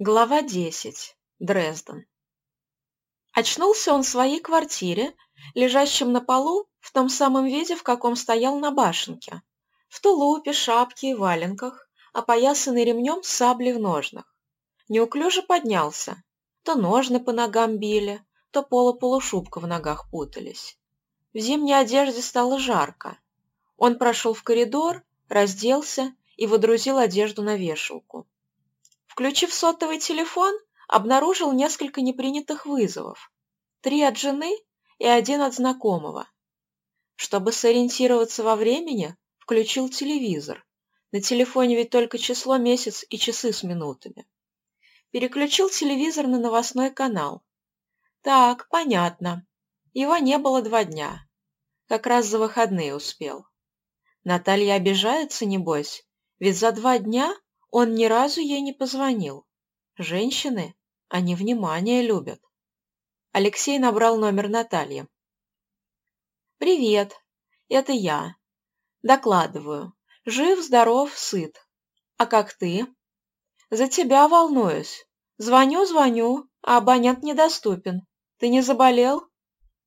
Глава 10. Дрезден. Очнулся он в своей квартире, лежащем на полу, в том самом виде, в каком стоял на башенке. В тулупе, шапке и валенках, опоясанный ремнем с саблей в ножнах. Неуклюже поднялся. То ножны по ногам били, то полуполушубка в ногах путались. В зимней одежде стало жарко. Он прошел в коридор, разделся и водрузил одежду на вешалку. Включив сотовый телефон, обнаружил несколько непринятых вызовов. Три от жены и один от знакомого. Чтобы сориентироваться во времени, включил телевизор. На телефоне ведь только число, месяц и часы с минутами. Переключил телевизор на новостной канал. Так, понятно. Его не было два дня. Как раз за выходные успел. Наталья обижается, небось, ведь за два дня он ни разу ей не позвонил. Женщины, они внимание любят. Алексей набрал номер Натальи. «Привет, это я. Докладываю. Жив, здоров, сыт. А как ты?» «За тебя волнуюсь. Звоню, звоню, а абонент недоступен. Ты не заболел?»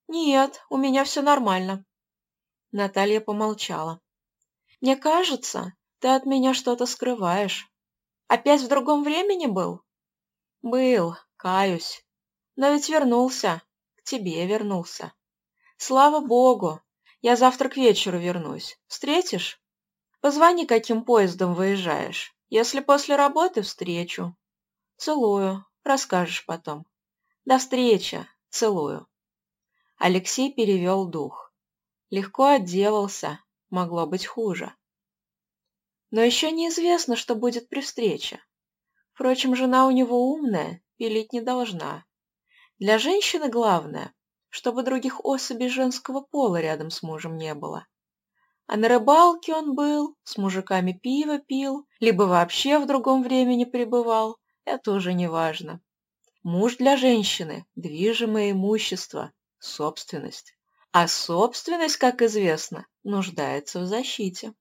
«Нет, у меня все нормально». Наталья помолчала. «Мне кажется, ты от меня что-то скрываешь. Опять в другом времени был? Был, каюсь. Но ведь вернулся. К тебе вернулся. Слава богу. Я завтра к вечеру вернусь. Встретишь? Позвони, каким поездом выезжаешь. Если после работы, встречу. Целую. Расскажешь потом. До встречи. Целую. Алексей перевел дух. Легко отделался. Могло быть хуже. Но еще неизвестно, что будет при встрече. Впрочем, жена у него умная, пилить не должна. Для женщины главное, чтобы других особей женского пола рядом с мужем не было. А на рыбалке он был, с мужиками пиво пил, либо вообще в другом времени пребывал, это уже не важно. Муж для женщины – движимое имущество, собственность. А собственность, как известно, нуждается в защите.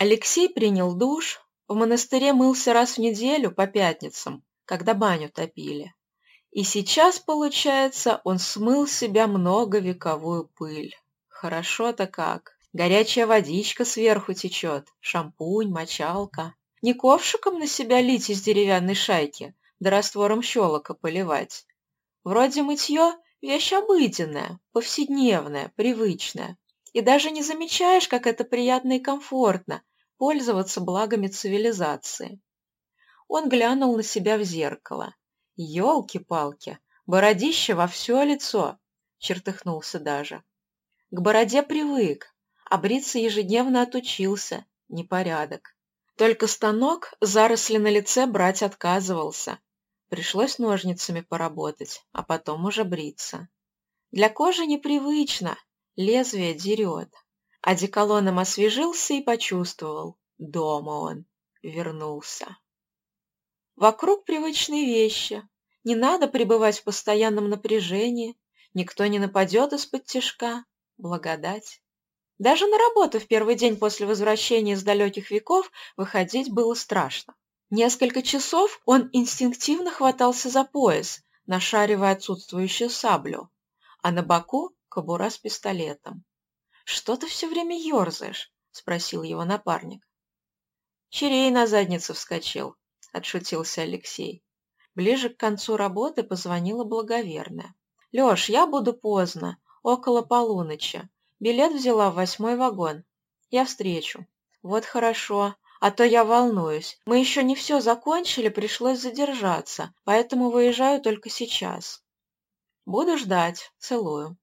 Алексей принял душ, в монастыре мылся раз в неделю по пятницам, когда баню топили. И сейчас, получается, он смыл с себя многовековую пыль. Хорошо-то как. Горячая водичка сверху течет, шампунь, мочалка. Не ковшиком на себя лить из деревянной шайки, да раствором щелока поливать. Вроде мытье – вещь обыденная, повседневная, привычная. И даже не замечаешь, как это приятно и комфортно, пользоваться благами цивилизации. Он глянул на себя в зеркало. «Елки-палки! Бородище во все лицо!» — чертыхнулся даже. К бороде привык, а бриться ежедневно отучился. Непорядок. Только станок заросли на лице брать отказывался. Пришлось ножницами поработать, а потом уже бриться. Для кожи непривычно, лезвие дерет. Одеколоном освежился и почувствовал. Дома он. Вернулся. Вокруг привычные вещи. Не надо пребывать в постоянном напряжении. Никто не нападет из-под тишка. Благодать. Даже на работу в первый день после возвращения из далеких веков выходить было страшно. Несколько часов он инстинктивно хватался за пояс, нашаривая отсутствующую саблю, а на боку – кобура с пистолетом. «Что ты все время ерзаешь?» — спросил его напарник. «Черей на задницу вскочил», — отшутился Алексей. Ближе к концу работы позвонила благоверная. «Леш, я буду поздно, около полуночи. Билет взяла в восьмой вагон. Я встречу». «Вот хорошо, а то я волнуюсь. Мы еще не все закончили, пришлось задержаться, поэтому выезжаю только сейчас». «Буду ждать. Целую».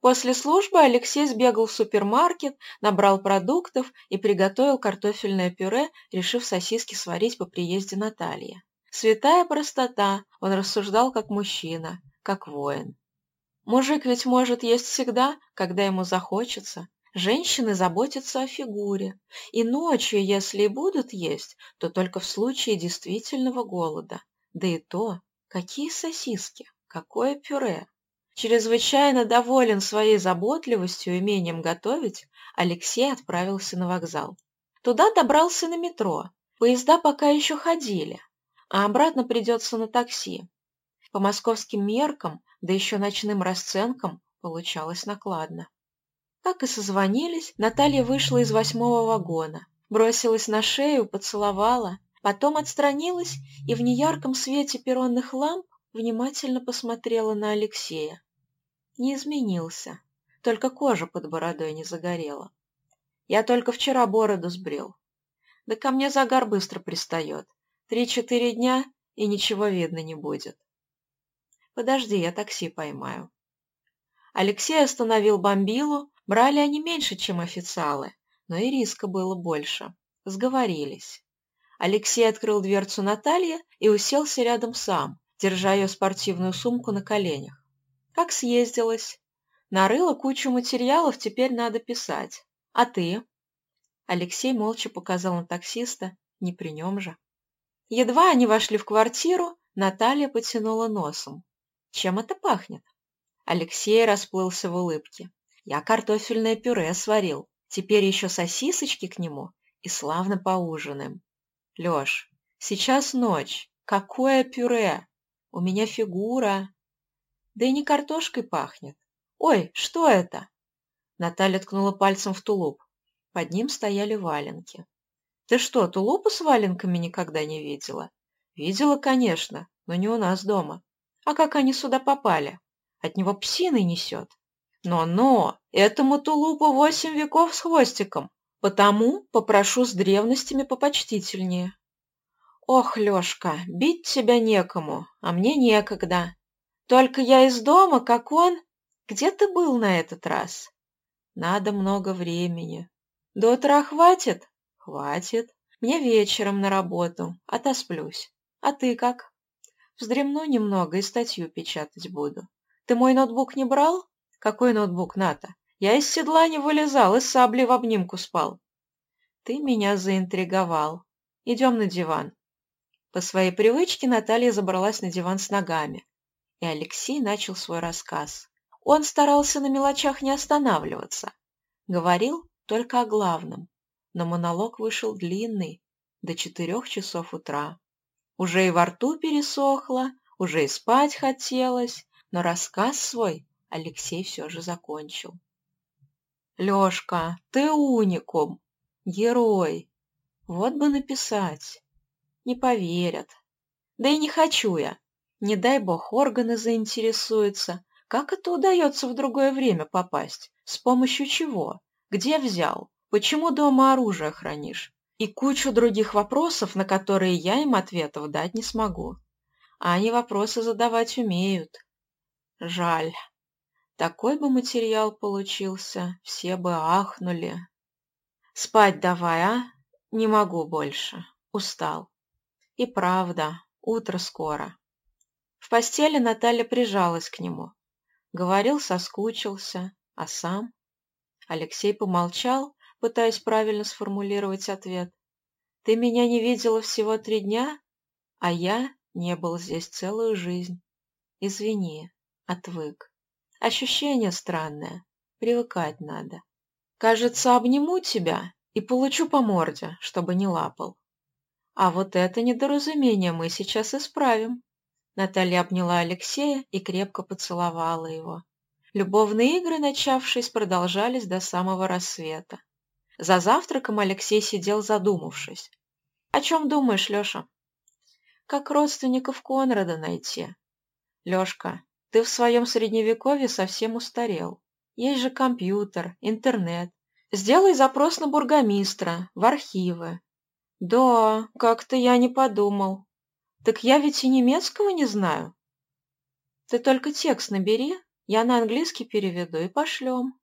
После службы Алексей сбегал в супермаркет, набрал продуктов и приготовил картофельное пюре, решив сосиски сварить по приезде Натальи. Святая простота, он рассуждал как мужчина, как воин. Мужик ведь может есть всегда, когда ему захочется. Женщины заботятся о фигуре. И ночью, если и будут есть, то только в случае действительного голода. Да и то, какие сосиски, какое пюре. Чрезвычайно доволен своей заботливостью и умением готовить, Алексей отправился на вокзал. Туда добрался на метро. Поезда пока еще ходили. а обратно придется на такси. По московским меркам, да еще ночным расценкам, получалось накладно. Как и созвонились, Наталья вышла из восьмого вагона, бросилась на шею, поцеловала, потом отстранилась и в неярком свете перронных ламп внимательно посмотрела на Алексея. Не изменился, только кожа под бородой не загорела. Я только вчера бороду сбрил. Да ко мне загар быстро пристает. Три-четыре дня, и ничего видно не будет. Подожди, я такси поймаю. Алексей остановил бомбилу, брали они меньше, чем официалы, но и риска было больше. Сговорились. Алексей открыл дверцу Натальи и уселся рядом сам, держа ее спортивную сумку на коленях. Как съездилась? Нарыла кучу материалов, теперь надо писать. А ты? Алексей молча показал на таксиста, не при нем же. Едва они вошли в квартиру, Наталья потянула носом. Чем это пахнет? Алексей расплылся в улыбке. Я картофельное пюре сварил. Теперь еще сосисочки к нему и славно поужинаем. Леш, сейчас ночь. Какое пюре? У меня фигура. Да и не картошкой пахнет. Ой, что это? Наталья ткнула пальцем в тулуп. Под ним стояли валенки. Ты что, тулупу с валенками никогда не видела? Видела, конечно, но не у нас дома. А как они сюда попали? От него псиной несет. Но-но, этому тулупу восемь веков с хвостиком, потому попрошу с древностями попочтительнее. Ох, Лешка, бить тебя некому, а мне некогда. Только я из дома, как он. Где ты был на этот раз? Надо много времени. До утра хватит? Хватит. Мне вечером на работу, отосплюсь. А ты как? Вздремну немного и статью печатать буду. Ты мой ноутбук не брал? Какой ноутбук, Ната? Я из седла не вылезал, из сабли в обнимку спал. Ты меня заинтриговал. Идем на диван. По своей привычке Наталья забралась на диван с ногами. И Алексей начал свой рассказ. Он старался на мелочах не останавливаться. Говорил только о главном. Но монолог вышел длинный, до четырех часов утра. Уже и во рту пересохло, уже и спать хотелось, но рассказ свой Алексей все же закончил. «Лешка, ты уникум, герой. Вот бы написать. Не поверят. Да и не хочу я. Не дай бог органы заинтересуются. Как это удается в другое время попасть? С помощью чего? Где взял? Почему дома оружие хранишь? и кучу других вопросов, на которые я им ответов дать не смогу. А они вопросы задавать умеют. Жаль. Такой бы материал получился, все бы ахнули. Спать давай, а? Не могу больше. Устал. И правда, утро скоро. В постели Наталья прижалась к нему. Говорил, соскучился, а сам... Алексей помолчал, пытаясь правильно сформулировать ответ. «Ты меня не видела всего три дня, а я не был здесь целую жизнь. Извини, отвык. Ощущение странное, привыкать надо. Кажется, обниму тебя и получу по морде, чтобы не лапал. А вот это недоразумение мы сейчас исправим». Наталья обняла Алексея и крепко поцеловала его. Любовные игры, начавшись, продолжались до самого рассвета. За завтраком Алексей сидел задумавшись. «О чем думаешь, Леша?» «Как родственников Конрада найти?» «Лешка, ты в своем средневековье совсем устарел. Есть же компьютер, интернет. Сделай запрос на бургомистра, в архивы». «Да, как-то я не подумал. Так я ведь и немецкого не знаю». «Ты только текст набери, я на английский переведу и пошлем».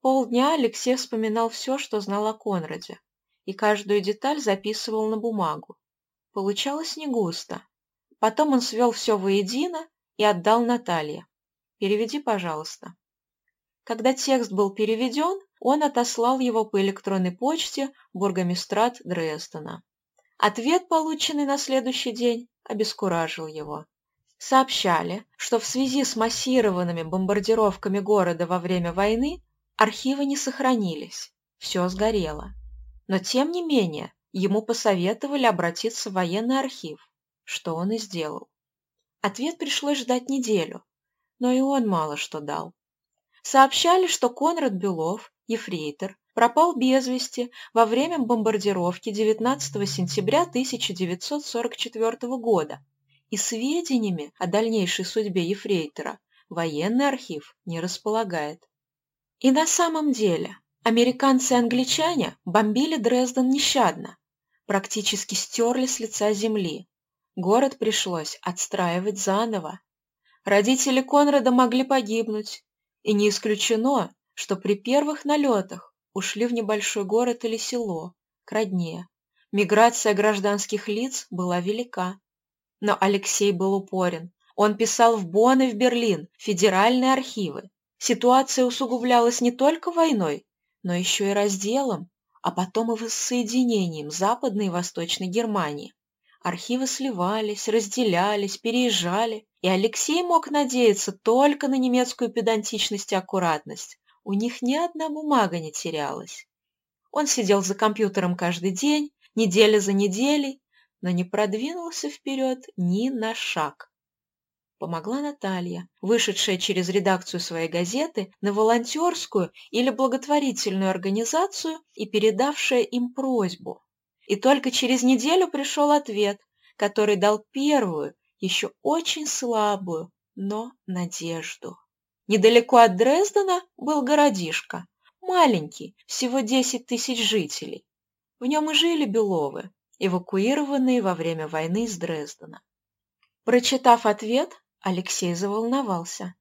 Полдня Алексей вспоминал все, что знал о Конраде, и каждую деталь записывал на бумагу. Получалось не густо. Потом он свел все воедино и отдал Наталье. «Переведи, пожалуйста». Когда текст был переведен, он отослал его по электронной почте бургомистрат Дрездена. Ответ, полученный на следующий день, обескуражил его. Сообщали, что в связи с массированными бомбардировками города во время войны Архивы не сохранились, все сгорело. Но тем не менее ему посоветовали обратиться в военный архив. что он и сделал. Ответ пришлось ждать неделю, но и он мало что дал. Сообщали, что Конрад Белов, ефрейтор, пропал без вести во время бомбардировки 19 сентября 1944 года, и сведениями о дальнейшей судьбе ефрейтора военный архив не располагает. И на самом деле американцы и англичане бомбили Дрезден нещадно, практически стерли с лица земли. Город пришлось отстраивать заново. Родители Конрада могли погибнуть, и не исключено, что при первых налетах ушли в небольшой город или село, к родне. Миграция гражданских лиц была велика. Но Алексей был упорен. Он писал в Бонн и в Берлин, федеральные архивы. Ситуация усугублялась не только войной, но еще и разделом, а потом и воссоединением Западной и Восточной Германии. Архивы сливались, разделялись, переезжали, и Алексей мог надеяться только на немецкую педантичность и аккуратность. У них ни одна бумага не терялась. Он сидел за компьютером каждый день, неделя за неделей, но не продвинулся вперед ни на шаг. Помогла Наталья, вышедшая через редакцию своей газеты на волонтерскую или благотворительную организацию и передавшая им просьбу. И только через неделю пришел ответ, который дал первую, еще очень слабую, но надежду. Недалеко от Дрездена был городишко, маленький, всего 10 тысяч жителей. В нем и жили Беловы, эвакуированные во время войны из Дрездена. Прочитав ответ, Алексей заволновался.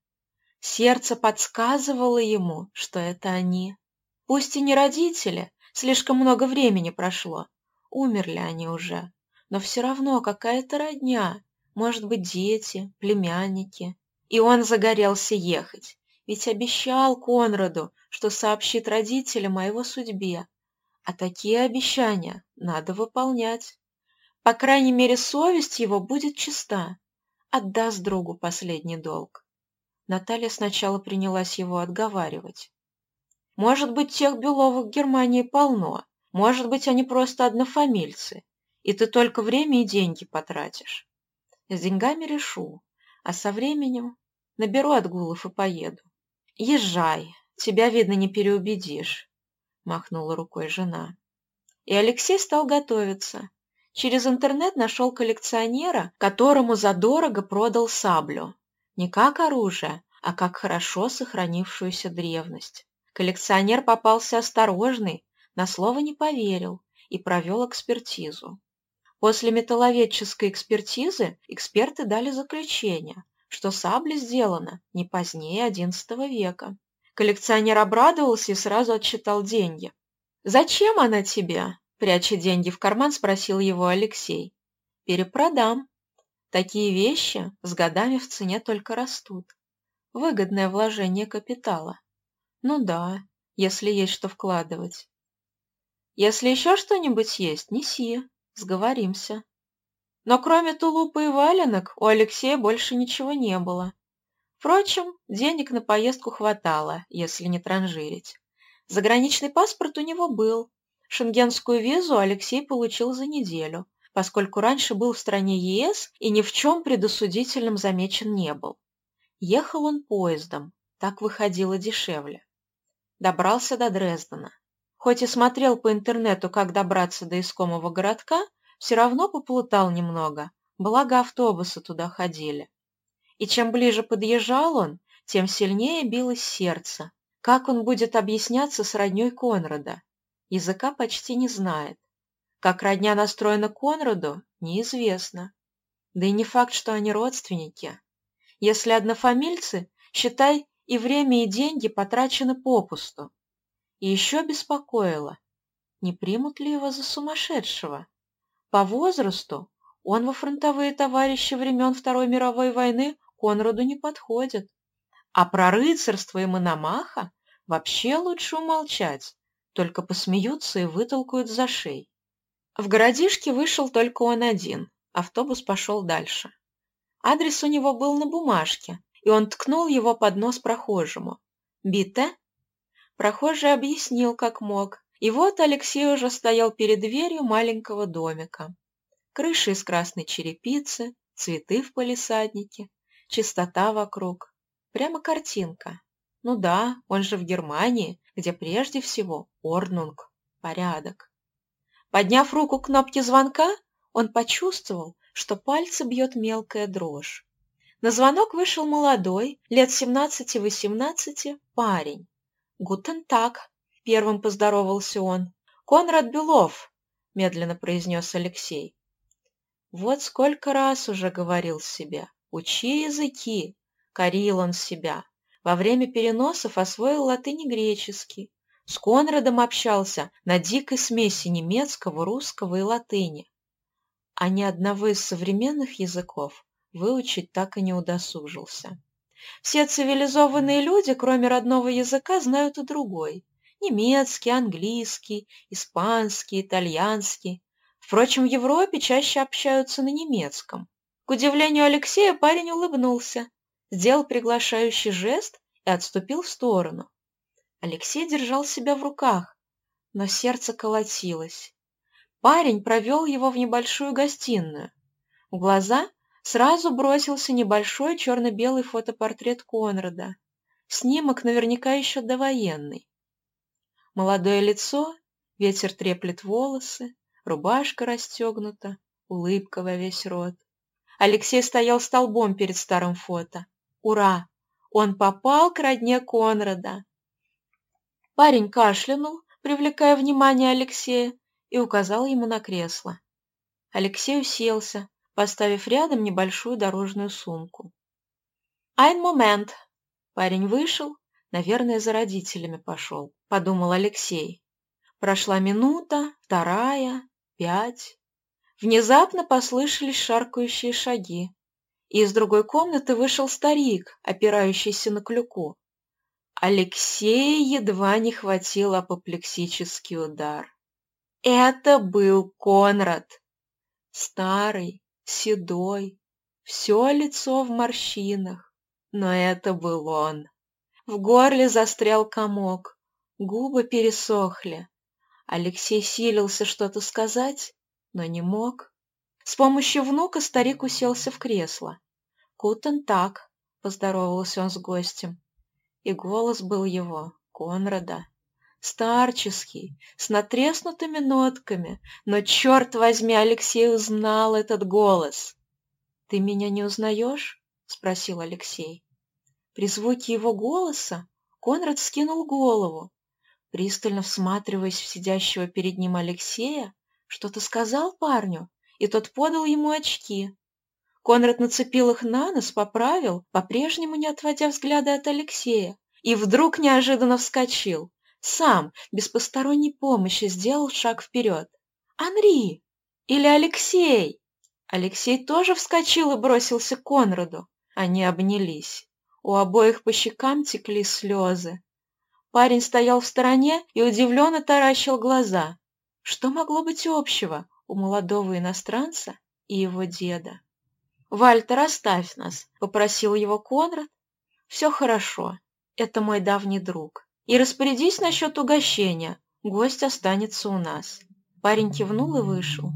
Сердце подсказывало ему, что это они. Пусть и не родители, слишком много времени прошло, умерли они уже, но все равно какая-то родня, может быть, дети, племянники. И он загорелся ехать, ведь обещал Конраду, что сообщит родителям о его судьбе. А такие обещания надо выполнять. По крайней мере, совесть его будет чиста. Отдаст другу последний долг. Наталья сначала принялась его отговаривать. Может быть, тех Беловых в Германии полно. Может быть, они просто однофамильцы. И ты только время и деньги потратишь. С деньгами решу, а со временем наберу отгулов и поеду. Езжай, тебя, видно, не переубедишь, махнула рукой жена. И Алексей стал готовиться. Через интернет нашел коллекционера, которому задорого продал саблю. Не как оружие, а как хорошо сохранившуюся древность. Коллекционер попался осторожный, на слово не поверил и провел экспертизу. После металловедческой экспертизы эксперты дали заключение, что сабля сделана не позднее XI века. Коллекционер обрадовался и сразу отсчитал деньги. «Зачем она тебе?» – пряча деньги в карман, спросил его Алексей. «Перепродам. Такие вещи с годами в цене только растут. Выгодное вложение капитала. Ну да, если есть что вкладывать. Если еще что-нибудь есть, неси, Сговоримся. Но кроме тулупа и валенок у Алексея больше ничего не было. Впрочем, денег на поездку хватало, если не транжирить. Заграничный паспорт у него был. Шенгенскую визу Алексей получил за неделю, поскольку раньше был в стране ЕС и ни в чем предосудительном замечен не был. Ехал он поездом, так выходило дешевле. Добрался до Дрездена. Хоть и смотрел по интернету, как добраться до искомого городка, все равно поплутал немного, благо автобусы туда ходили. И чем ближе подъезжал он, тем сильнее билось сердце. Как он будет объясняться с роднёй Конрада? Языка почти не знает. Как родня настроена Конраду, неизвестно. Да и не факт, что они родственники. Если однофамильцы, считай, и время, и деньги потрачены попусту. И еще беспокоило, не примут ли его за сумасшедшего. По возрасту он во фронтовые товарищи времен Второй мировой войны Конраду не подходит. А про рыцарство и мономаха вообще лучше умолчать, только посмеются и вытолкают за шеи. В городишке вышел только он один, автобус пошел дальше. Адрес у него был на бумажке, и он ткнул его под нос прохожему. «Бите?» Прохожий объяснил, как мог, и вот Алексей уже стоял перед дверью маленького домика. Крыши из красной черепицы, цветы в палисаднике, чистота вокруг. Прямо картинка. Ну да, он же в Германии, где прежде всего орнунг, порядок. Подняв руку к кнопке звонка, он почувствовал, что пальцы бьет мелкая дрожь. На звонок вышел молодой, лет 17-18, парень. «Гутен так», — первым поздоровался он. «Конрад Белов», — медленно произнес Алексей. Вот сколько раз уже говорил себе, учи языки, корил он себя. Во время переносов освоил латынь и греческий. С Конрадом общался на дикой смеси немецкого, русского и латыни. А ни одного из современных языков выучить так и не удосужился. Все цивилизованные люди, кроме родного языка, знают и другой. Немецкий, английский, испанский, итальянский. Впрочем, в Европе чаще общаются на немецком. К удивлению Алексея парень улыбнулся, сделал приглашающий жест и отступил в сторону. Алексей держал себя в руках, но сердце колотилось. Парень провел его в небольшую гостиную. В глаза сразу бросился небольшой черно-белый фотопортрет Конрада. Снимок наверняка еще довоенный. Молодое лицо, ветер треплет волосы, рубашка расстегнута, улыбка во весь рот. Алексей стоял столбом перед старым фото. Ура! Он попал к родне Конрада. Парень кашлянул, привлекая внимание Алексея, и указал ему на кресло. Алексей уселся, поставив рядом небольшую дорожную сумку. «Айн момент!» Парень вышел, наверное, за родителями пошел, подумал Алексей. Прошла минута, вторая, пять. Внезапно послышались шаркающие шаги, и из другой комнаты вышел старик, опирающийся на клюку. Алексея едва не хватил апоплексический удар. Это был Конрад. Старый, седой, все лицо в морщинах, но это был он. В горле застрял комок, губы пересохли. Алексей силился что-то сказать, но не мог. С помощью внука старик уселся в кресло. «Кутен так», — поздоровался он с гостем. И голос был его, Конрада старческий, с натреснутыми нотками, но, черт возьми, Алексей узнал этот голос. «Ты меня не узнаешь?» — спросил Алексей. При звуке его голоса Конрад скинул голову, пристально всматриваясь в сидящего перед ним Алексея, что-то сказал парню, и тот подал ему очки. Конрад нацепил их на нос, поправил, по-прежнему не отводя взгляда от Алексея, и вдруг неожиданно вскочил. Сам, без посторонней помощи, сделал шаг вперед. «Анри! Или Алексей!» Алексей тоже вскочил и бросился к Конраду. Они обнялись. У обоих по щекам текли слезы. Парень стоял в стороне и удивленно таращил глаза. Что могло быть общего у молодого иностранца и его деда? «Вальтер, оставь нас», — попросил его Конрад. «Все хорошо. Это мой давний друг. И распорядись насчет угощения. Гость останется у нас. Парень кивнул и вышел.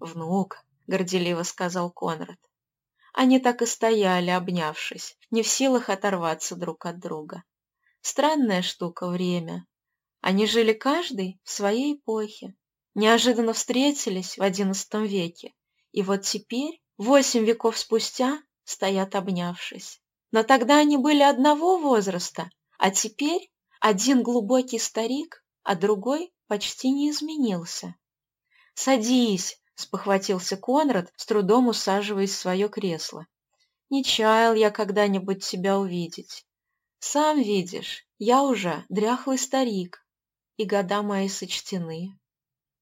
«Внук», — горделиво сказал Конрад. Они так и стояли, обнявшись, не в силах оторваться друг от друга. Странная штука время. Они жили каждый в своей эпохе. Неожиданно встретились в XI веке. И вот теперь, восемь веков спустя, стоят обнявшись. Но тогда они были одного возраста, а теперь один глубокий старик, а другой почти не изменился. «Садись!» — спохватился Конрад, с трудом усаживаясь в свое кресло. «Не чаял я когда-нибудь тебя увидеть. Сам видишь, я уже дряхлый старик, и года мои сочтены.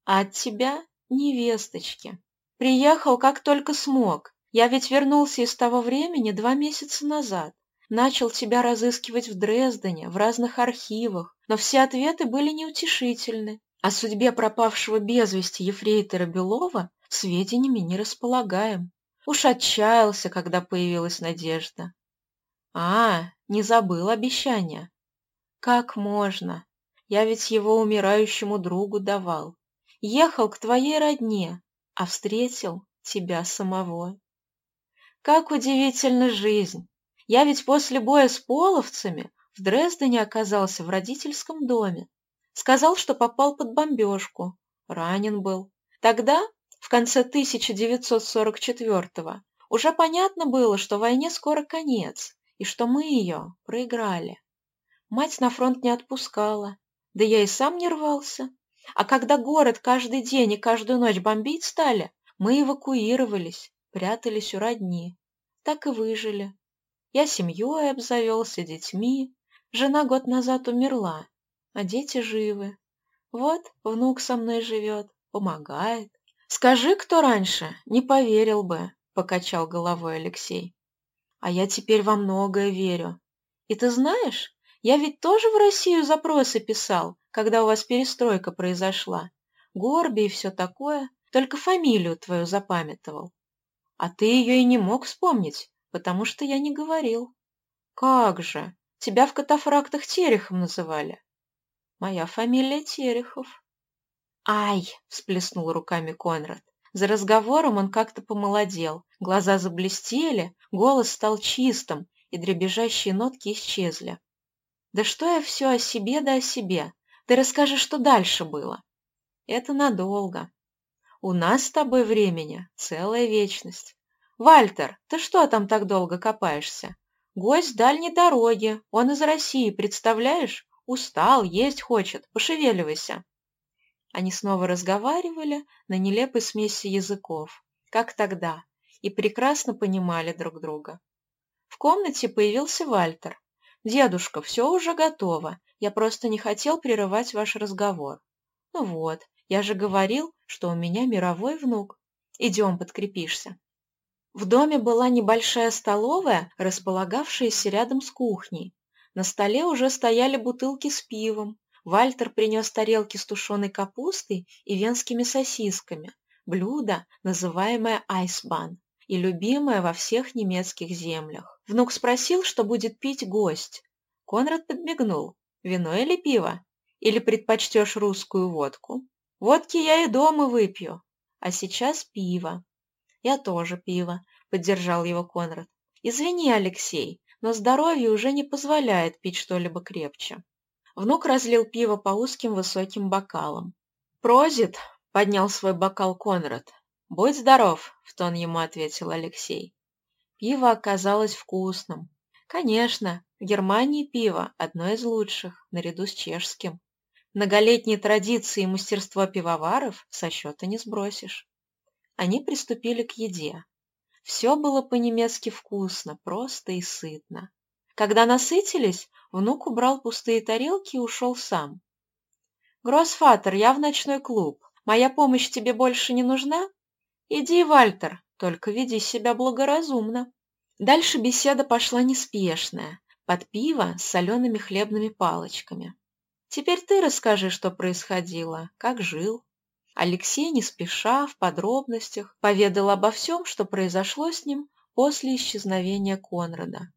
А от тебя невесточки. Приехал как только смог. Я ведь вернулся из того времени два месяца назад. Начал тебя разыскивать в Дрездене, в разных архивах, но все ответы были неутешительны. О судьбе пропавшего без вести ефрейтора Белова сведениями не располагаем. Уж отчаялся, когда появилась надежда. А, не забыл обещания. Как можно? Я ведь его умирающему другу давал. Ехал к твоей родне, а встретил тебя самого. Как удивительна жизнь! Я ведь после боя с половцами в Дрездене оказался в родительском доме. Сказал, что попал под бомбежку. Ранен был. Тогда, в конце 1944-го, уже понятно было, что войне скоро конец, и что мы ее проиграли. Мать на фронт не отпускала, да я и сам не рвался. А когда город каждый день и каждую ночь бомбить стали, мы эвакуировались, прятались у родни. Так и выжили. Я семьей обзавелся, детьми. Жена год назад умерла, а дети живы. Вот внук со мной живет, помогает. Скажи, кто раньше, не поверил бы, покачал головой Алексей. А я теперь во многое верю. И ты знаешь, я ведь тоже в Россию запросы писал, когда у вас перестройка произошла. Горби и все такое, только фамилию твою запамятовал. А ты ее и не мог вспомнить, потому что я не говорил. Как же, тебя в катафрактах Терехом называли. Моя фамилия Терехов. Ай, всплеснул руками Конрад. За разговором он как-то помолодел, глаза заблестели, голос стал чистым, и дребезжащие нотки исчезли. «Да что я все о себе да о себе? Ты расскажи, что дальше было». «Это надолго. У нас с тобой времени целая вечность. Вальтер, ты что там так долго копаешься? Гость дальней дороги, он из России, представляешь? Устал, есть хочет, пошевеливайся». Они снова разговаривали на нелепой смеси языков, как тогда, и прекрасно понимали друг друга. В комнате появился Вальтер. «Дедушка, все уже готово, я просто не хотел прерывать ваш разговор». «Ну вот, я же говорил, что у меня мировой внук. Идем, подкрепишься». В доме была небольшая столовая, располагавшаяся рядом с кухней. На столе уже стояли бутылки с пивом, Вальтер принес тарелки с тушеной капустой и венскими сосисками, блюдо, называемое айсбан, и любимое во всех немецких землях. Внук спросил, что будет пить гость. Конрад подмигнул. «Вино или пиво? Или предпочтешь русскую водку? Водки я и дома выпью. А сейчас пиво». «Я тоже пиво», — поддержал его Конрад. «Извини, Алексей, но здоровье уже не позволяет пить что-либо крепче». Внук разлил пиво по узким высоким бокалам. «Прозит!» — поднял свой бокал Конрад. «Будь здоров!» — в тон ему ответил Алексей. Пиво оказалось вкусным. Конечно, в Германии пиво – одно из лучших, наряду с чешским. Многолетние традиции и мастерство пивоваров со счета не сбросишь. Они приступили к еде. Все было по-немецки вкусно, просто и сытно. Когда насытились, внук убрал пустые тарелки и ушел сам. «Гроссфатер, я в ночной клуб. Моя помощь тебе больше не нужна? Иди, Вальтер, только веди себя благоразумно». Дальше беседа пошла неспешная, под пиво с солеными хлебными палочками. «Теперь ты расскажи, что происходило, как жил». Алексей, не спеша, в подробностях, поведал обо всем, что произошло с ним после исчезновения Конрада.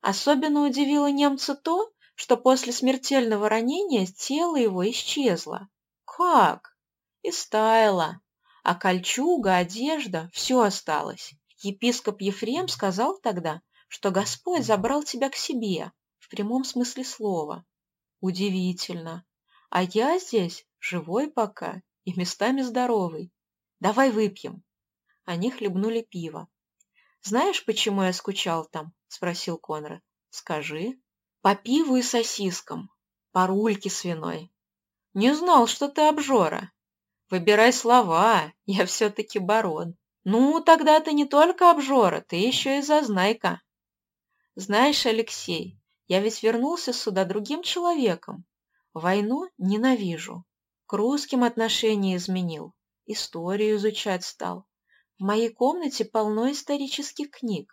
Особенно удивило немца то, что после смертельного ранения тело его исчезло. Как? И стаяло. А кольчуга, одежда – все осталось. Епископ Ефрем сказал тогда, что Господь забрал тебя к себе, в прямом смысле слова. Удивительно. А я здесь живой пока и местами здоровый. Давай выпьем. Они хлебнули пиво. «Знаешь, почему я скучал там?» — спросил Конрад. «Скажи». «По пиву и сосискам. По рульке свиной». «Не знал, что ты обжора». «Выбирай слова, я все-таки барон». «Ну, тогда ты не только обжора, ты еще и зазнайка». «Знаешь, Алексей, я ведь вернулся сюда другим человеком. Войну ненавижу. К русским отношения изменил. Историю изучать стал. В моей комнате полно исторических книг.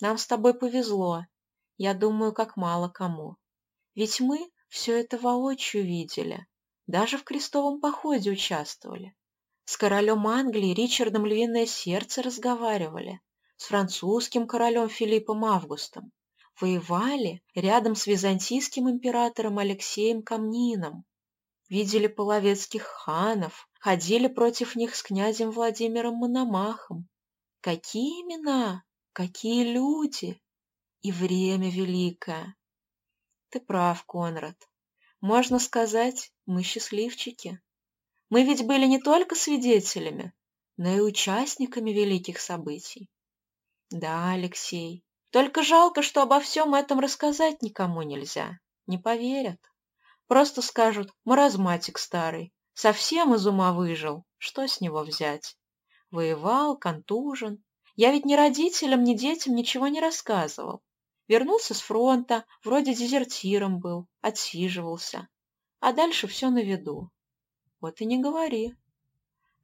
Нам с тобой повезло. Я думаю, как мало кому. Ведь мы все это воочию видели. Даже в крестовом походе участвовали. С королем Англии Ричардом Львиное Сердце разговаривали. С французским королем Филиппом Августом. Воевали рядом с византийским императором Алексеем Камнином. Видели половецких ханов, ходили против них с князем Владимиром Мономахом. Какие имена, какие люди и время великое. Ты прав, Конрад. Можно сказать, мы счастливчики. Мы ведь были не только свидетелями, но и участниками великих событий. Да, Алексей, только жалко, что обо всем этом рассказать никому нельзя. Не поверят. Просто скажут, маразматик старый, совсем из ума выжил, что с него взять? Воевал, контужен. Я ведь ни родителям, ни детям ничего не рассказывал. Вернулся с фронта, вроде дезертиром был, отсиживался. А дальше все на виду. Вот и не говори.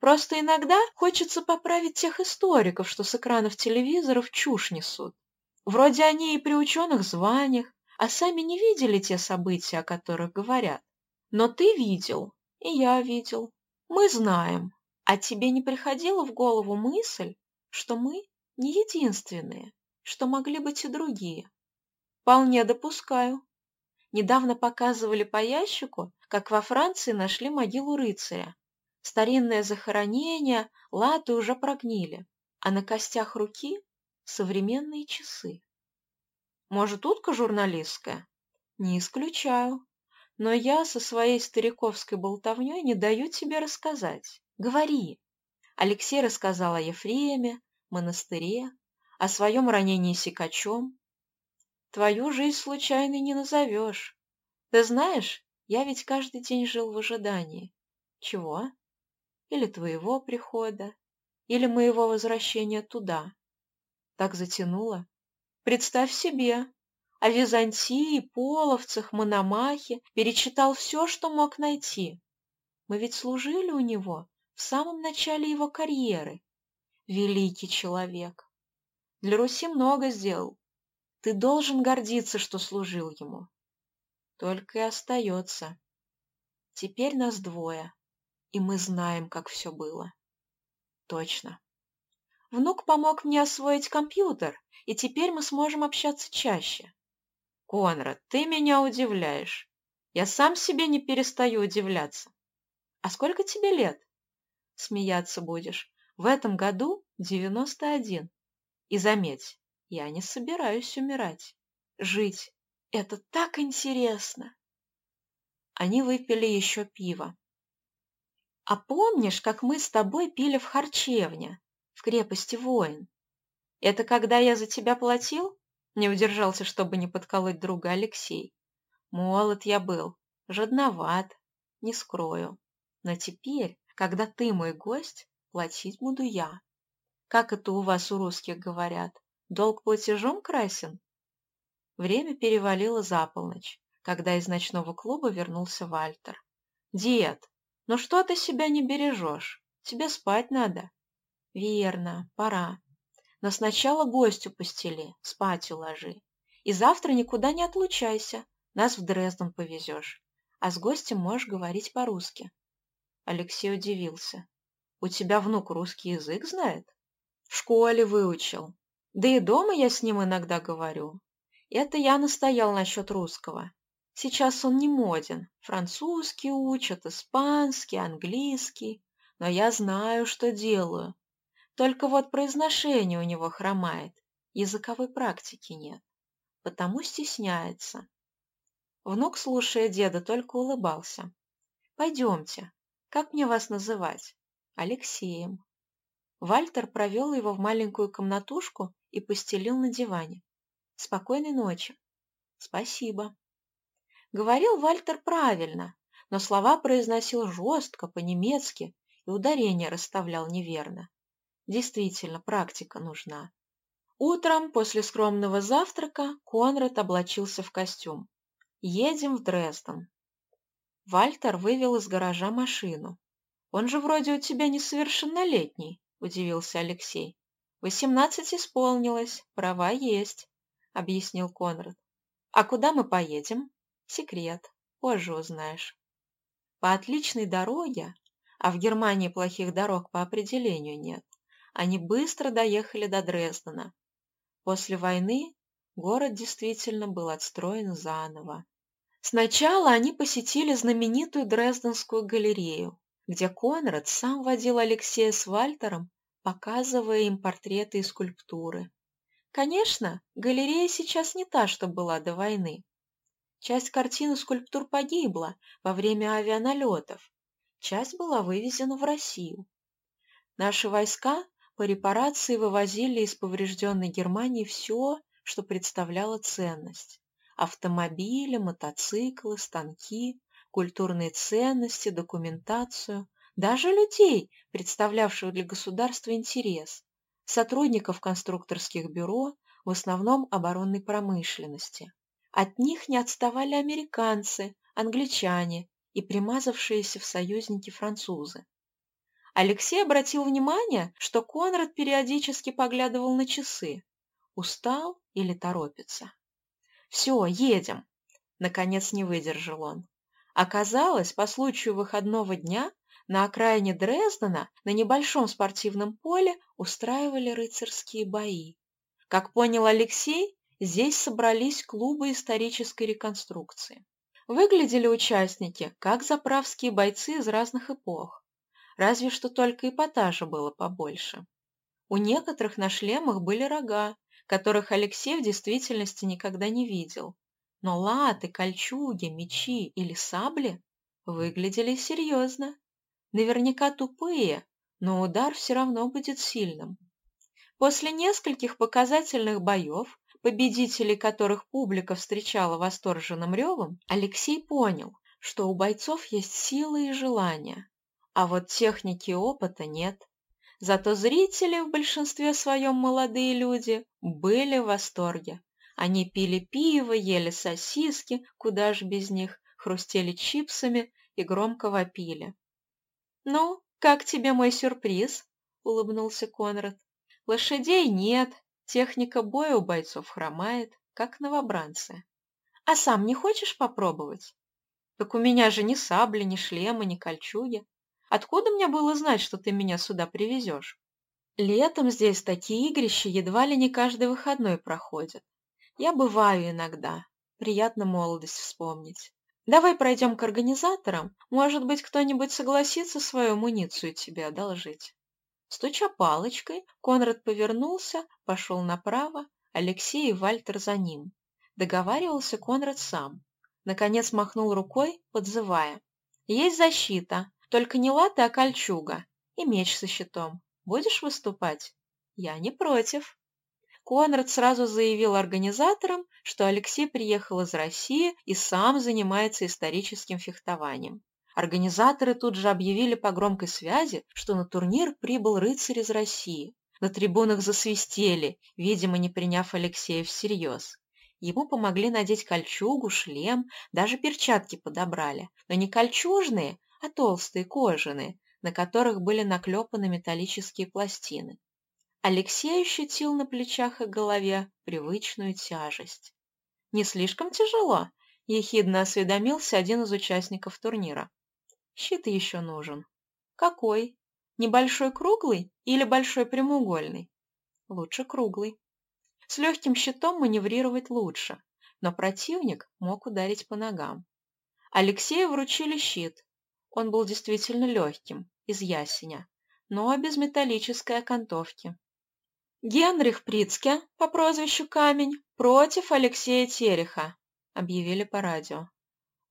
Просто иногда хочется поправить тех историков, что с экранов телевизоров чушь несут. Вроде они и при ученых званиях, а сами не видели те события, о которых говорят. Но ты видел, и я видел. Мы знаем. А тебе не приходила в голову мысль, что мы не единственные, что могли быть и другие? Вполне допускаю. Недавно показывали по ящику, как во Франции нашли могилу рыцаря. Старинное захоронение, латы уже прогнили, а на костях руки современные часы. Может, утка журналистская? Не исключаю. Но я со своей стариковской болтовней не даю тебе рассказать. Говори. Алексей рассказал о Ефреме, монастыре, о своем ранении сикачом. Твою жизнь случайной не назовешь. Ты знаешь, я ведь каждый день жил в ожидании. Чего? Или твоего прихода, или моего возвращения туда. Так затянуло. Представь себе, о Византии, половцах, мономахе перечитал все, что мог найти. Мы ведь служили у него в самом начале его карьеры. Великий человек. Для Руси много сделал. Ты должен гордиться, что служил ему. Только и остается. Теперь нас двое, и мы знаем, как все было. Точно. Внук помог мне освоить компьютер, и теперь мы сможем общаться чаще. Конрад, ты меня удивляешь. Я сам себе не перестаю удивляться. А сколько тебе лет? Смеяться будешь. В этом году девяносто один. И заметь, я не собираюсь умирать. Жить — это так интересно. Они выпили еще пиво. А помнишь, как мы с тобой пили в харчевне, в крепости воин? Это когда я за тебя платил? Не удержался, чтобы не подколоть друга Алексей. Молод я был, жадноват, не скрою. Но теперь, когда ты мой гость, платить буду я. Как это у вас у русских говорят? Долг платежом красен? Время перевалило за полночь, когда из ночного клуба вернулся Вальтер. «Дед, ну что ты себя не бережешь? Тебе спать надо». «Верно, пора. Но сначала гостю постели, спать уложи. И завтра никуда не отлучайся, нас в Дрезден повезешь. А с гостем можешь говорить по-русски. Алексей удивился. У тебя внук русский язык знает? В школе выучил. Да и дома я с ним иногда говорю. Это я настоял насчет русского. Сейчас он не моден. Французский учат, испанский, английский. Но я знаю, что делаю. Только вот произношение у него хромает, языковой практики нет. Потому стесняется. Внук, слушая деда, только улыбался. «Пойдемте. Как мне вас называть?» «Алексеем». Вальтер провел его в маленькую комнатушку и постелил на диване. «Спокойной ночи». «Спасибо». Говорил Вальтер правильно, но слова произносил жестко, по-немецки, и ударение расставлял неверно. Действительно, практика нужна. Утром после скромного завтрака Конрад облачился в костюм. Едем в Дрезден. Вальтер вывел из гаража машину. Он же вроде у тебя несовершеннолетний, удивился Алексей. Восемнадцать исполнилось, права есть, объяснил Конрад. А куда мы поедем? Секрет, позже узнаешь. По отличной дороге, а в Германии плохих дорог по определению нет, они быстро доехали до Дрездена. После войны город действительно был отстроен заново. Сначала они посетили знаменитую Дрезденскую галерею, где Конрад сам водил Алексея с Вальтером показывая им портреты и скульптуры. Конечно, галерея сейчас не та, что была до войны. Часть картин и скульптур погибла во время авианалетов, часть была вывезена в Россию. Наши войска по репарации вывозили из поврежденной Германии все, что представляло ценность. Автомобили, мотоциклы, станки, культурные ценности, документацию, даже людей, представлявших для государства интерес, сотрудников конструкторских бюро, в основном оборонной промышленности. От них не отставали американцы, англичане и примазавшиеся в союзники французы. Алексей обратил внимание, что Конрад периодически поглядывал на часы. Устал или торопится? «Все, едем!» Наконец не выдержал он. Оказалось, по случаю выходного дня на окраине Дрездена на небольшом спортивном поле устраивали рыцарские бои. Как понял Алексей, здесь собрались клубы исторической реконструкции. Выглядели участники, как заправские бойцы из разных эпох, разве что только эпатажа было побольше. У некоторых на шлемах были рога, которых Алексей в действительности никогда не видел, но латы, кольчуги, мечи или сабли выглядели серьезно. Наверняка тупые, но удар все равно будет сильным. После нескольких показательных боев, победителей которых публика встречала восторженным ревом, Алексей понял, что у бойцов есть силы и желания, а вот техники опыта нет. Зато зрители в большинстве своем молодые люди были в восторге. Они пили пиво, ели сосиски, куда ж без них, хрустели чипсами и громко вопили. «Ну, как тебе мой сюрприз?» — улыбнулся Конрад. «Лошадей нет, техника боя у бойцов хромает, как новобранцы. А сам не хочешь попробовать? Так у меня же ни сабли, ни шлема, ни кольчуги. Откуда мне было знать, что ты меня сюда привезешь? Летом здесь такие игрища едва ли не каждый выходной проходят. Я бываю иногда. Приятно молодость вспомнить. Давай пройдем к организаторам. Может быть, кто-нибудь согласится свою амуницию тебе одолжить. Стуча палочкой, Конрад повернулся, пошел направо, Алексей и Вальтер за ним. Договаривался Конрад сам. Наконец махнул рукой, подзывая. «Есть защита, только не латы, а кольчуга. И меч со щитом. Будешь выступать?» «Я не против». Конрад сразу заявил организаторам, что Алексей приехал из России и сам занимается историческим фехтованием. Организаторы тут же объявили по громкой связи, что на турнир прибыл рыцарь из России. На трибунах засвистели, видимо, не приняв Алексея всерьез. Ему помогли надеть кольчугу, шлем, даже перчатки подобрали, но не кольчужные, а толстые, кожаные, на которых были наклепаны металлические пластины. Алексей ощутил на плечах и голове привычную тяжесть. «Не слишком тяжело?» – ехидно осведомился один из участников турнира. «Щит еще нужен». «Какой? Небольшой круглый или большой прямоугольный?» «Лучше круглый». С легким щитом маневрировать лучше, но противник мог ударить по ногам. Алексею вручили щит. Он был действительно легким, из ясеня, но без металлической окантовки. «Генрих Прицке по прозвищу Камень против Алексея Тереха», — объявили по радио.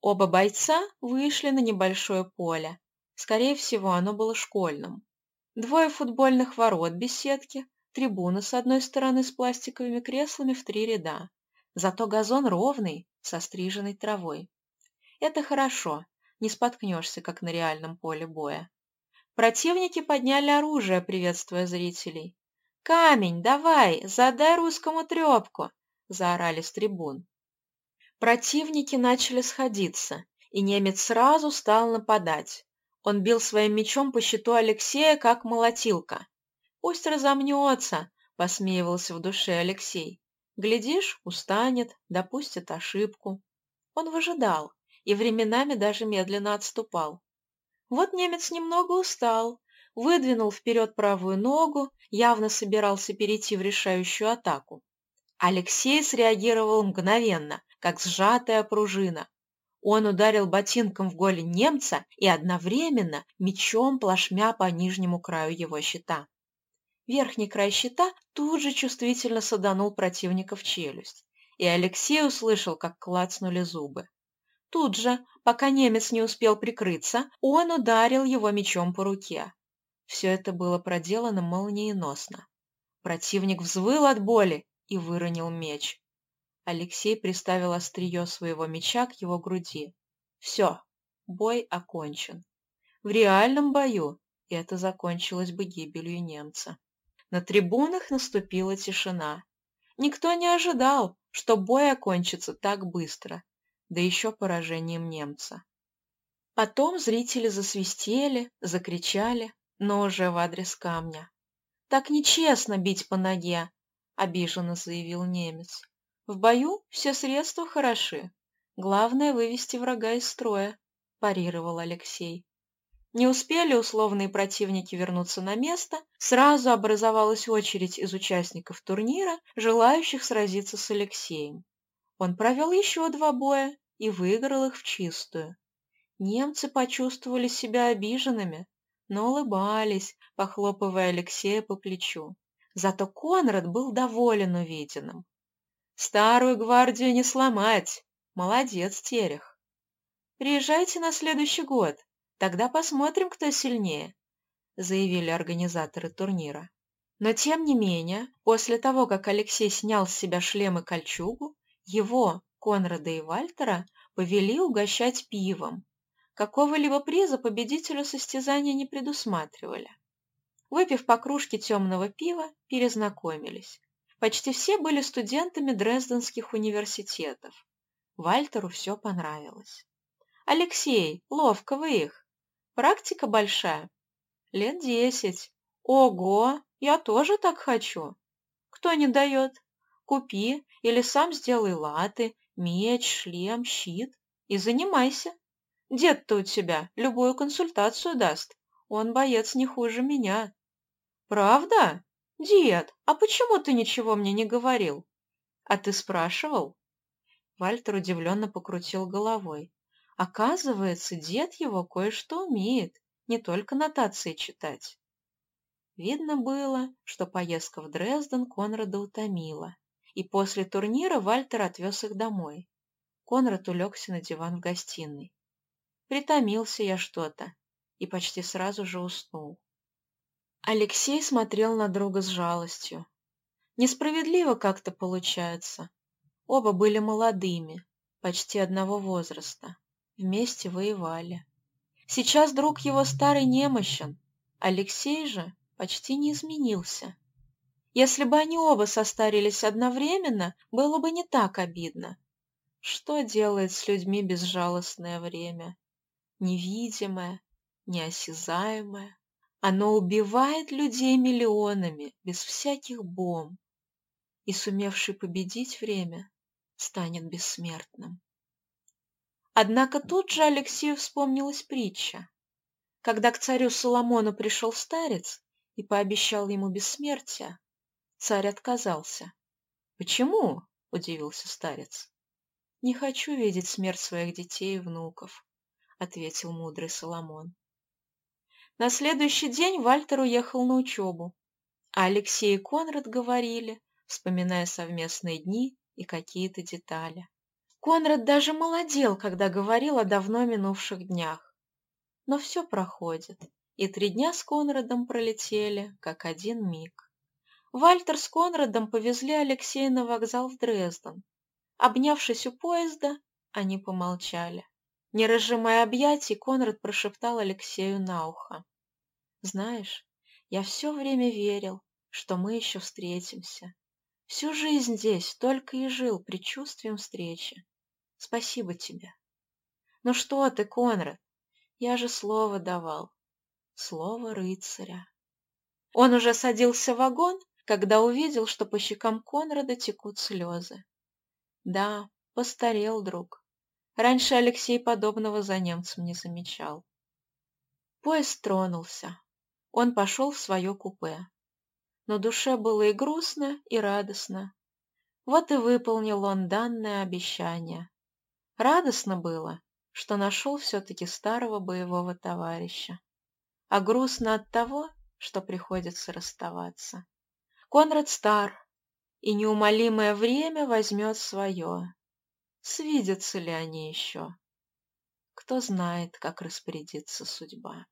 Оба бойца вышли на небольшое поле. Скорее всего, оно было школьным. Двое футбольных ворот без сетки, трибуна с одной стороны с пластиковыми креслами в три ряда. Зато газон ровный, со стриженной травой. Это хорошо, не споткнешься, как на реальном поле боя. Противники подняли оружие, приветствуя зрителей. «Камень, давай, задай русскому трепку!» – заорали с трибун. Противники начали сходиться, и немец сразу стал нападать. Он бил своим мечом по щиту Алексея, как молотилка. «Пусть разомнется!» – посмеивался в душе Алексей. «Глядишь, устанет, допустит ошибку». Он выжидал и временами даже медленно отступал. Вот немец немного устал, выдвинул вперед правую ногу, явно собирался перейти в решающую атаку. Алексей среагировал мгновенно, как сжатая пружина. Он ударил ботинком в голень немца и одновременно мечом плашмя по нижнему краю его щита. Верхний край щита тут же чувствительно саданул противника в челюсть, и Алексей услышал, как клацнули зубы. Тут же, пока немец не успел прикрыться, он ударил его мечом по руке. Все это было проделано молниеносно. Противник взвыл от боли и выронил меч. Алексей приставил острие своего меча к его груди. Все, бой окончен. В реальном бою это закончилось бы гибелью немца. На трибунах наступила тишина. Никто не ожидал, что бой окончится так быстро да еще поражением немца. Потом зрители засвистели, закричали, но уже в адрес камня. «Так нечестно бить по ноге!» — обиженно заявил немец. «В бою все средства хороши. Главное — вывести врага из строя», — парировал Алексей. Не успели условные противники вернуться на место, сразу образовалась очередь из участников турнира, желающих сразиться с Алексеем. Он провел еще два боя и выиграл их в чистую. Немцы почувствовали себя обиженными, но улыбались, похлопывая Алексея по плечу. Зато Конрад был доволен увиденным. «Старую гвардию не сломать! Молодец, Терех! Приезжайте на следующий год, тогда посмотрим, кто сильнее», заявили организаторы турнира. Но тем не менее, после того, как Алексей снял с себя шлем и кольчугу, его, Конрада и Вальтера повели угощать пивом. Какого-либо приза победителю состязания не предусматривали. Выпив по кружке темного пива, перезнакомились. Почти все были студентами Дрезденских университетов. Вальтеру все понравилось. «Алексей, ловко вы их. Практика большая?» «Лет десять. Ого, я тоже так хочу. Кто не дает? Купи или сам сделай латы, меч, шлем, щит и занимайся. Дед-то у тебя любую консультацию даст. Он боец не хуже меня. Правда? Дед, а почему ты ничего мне не говорил? А ты спрашивал? Вальтер удивленно покрутил головой. Оказывается, дед его кое-что умеет, не только нотации читать. Видно было, что поездка в Дрезден Конрада утомила и после турнира Вальтер отвез их домой. Конрад улегся на диван в гостиной. Притомился я что-то и почти сразу же уснул. Алексей смотрел на друга с жалостью. Несправедливо как-то получается. Оба были молодыми, почти одного возраста. Вместе воевали. Сейчас друг его старый немощен. Алексей же почти не изменился. Если бы они оба состарились одновременно, было бы не так обидно. Что делает с людьми безжалостное время? Невидимое, неосязаемое. Оно убивает людей миллионами, без всяких бомб. И сумевший победить время станет бессмертным. Однако тут же Алексею вспомнилась притча. Когда к царю Соломону пришел старец и пообещал ему бессмертие, Царь отказался. «Почему?» – удивился старец. «Не хочу видеть смерть своих детей и внуков», – ответил мудрый Соломон. На следующий день Вальтер уехал на учебу, а Алексей и Конрад говорили, вспоминая совместные дни и какие-то детали. Конрад даже молодел, когда говорил о давно минувших днях. Но все проходит, и три дня с Конрадом пролетели, как один миг. Вальтер с Конрадом повезли Алексея на вокзал в Дрезден. Обнявшись у поезда, они помолчали. Не разжимая объятий, Конрад прошептал Алексею на ухо. «Знаешь, я все время верил, что мы еще встретимся. Всю жизнь здесь только и жил предчувствием встречи. Спасибо тебе». «Ну что ты, Конрад? Я же слово давал. Слово рыцаря». Он уже садился в вагон, когда увидел, что по щекам Конрада текут слезы. Да, постарел друг. Раньше Алексей подобного за немцем не замечал. Поезд тронулся. Он пошел в свое купе. Но душе было и грустно, и радостно. Вот и выполнил он данное обещание. Радостно было, что нашел все-таки старого боевого товарища. А грустно от того, что приходится расставаться. Конрад стар, и неумолимое время возьмет свое. Свидятся ли они еще? Кто знает, как распорядится судьба.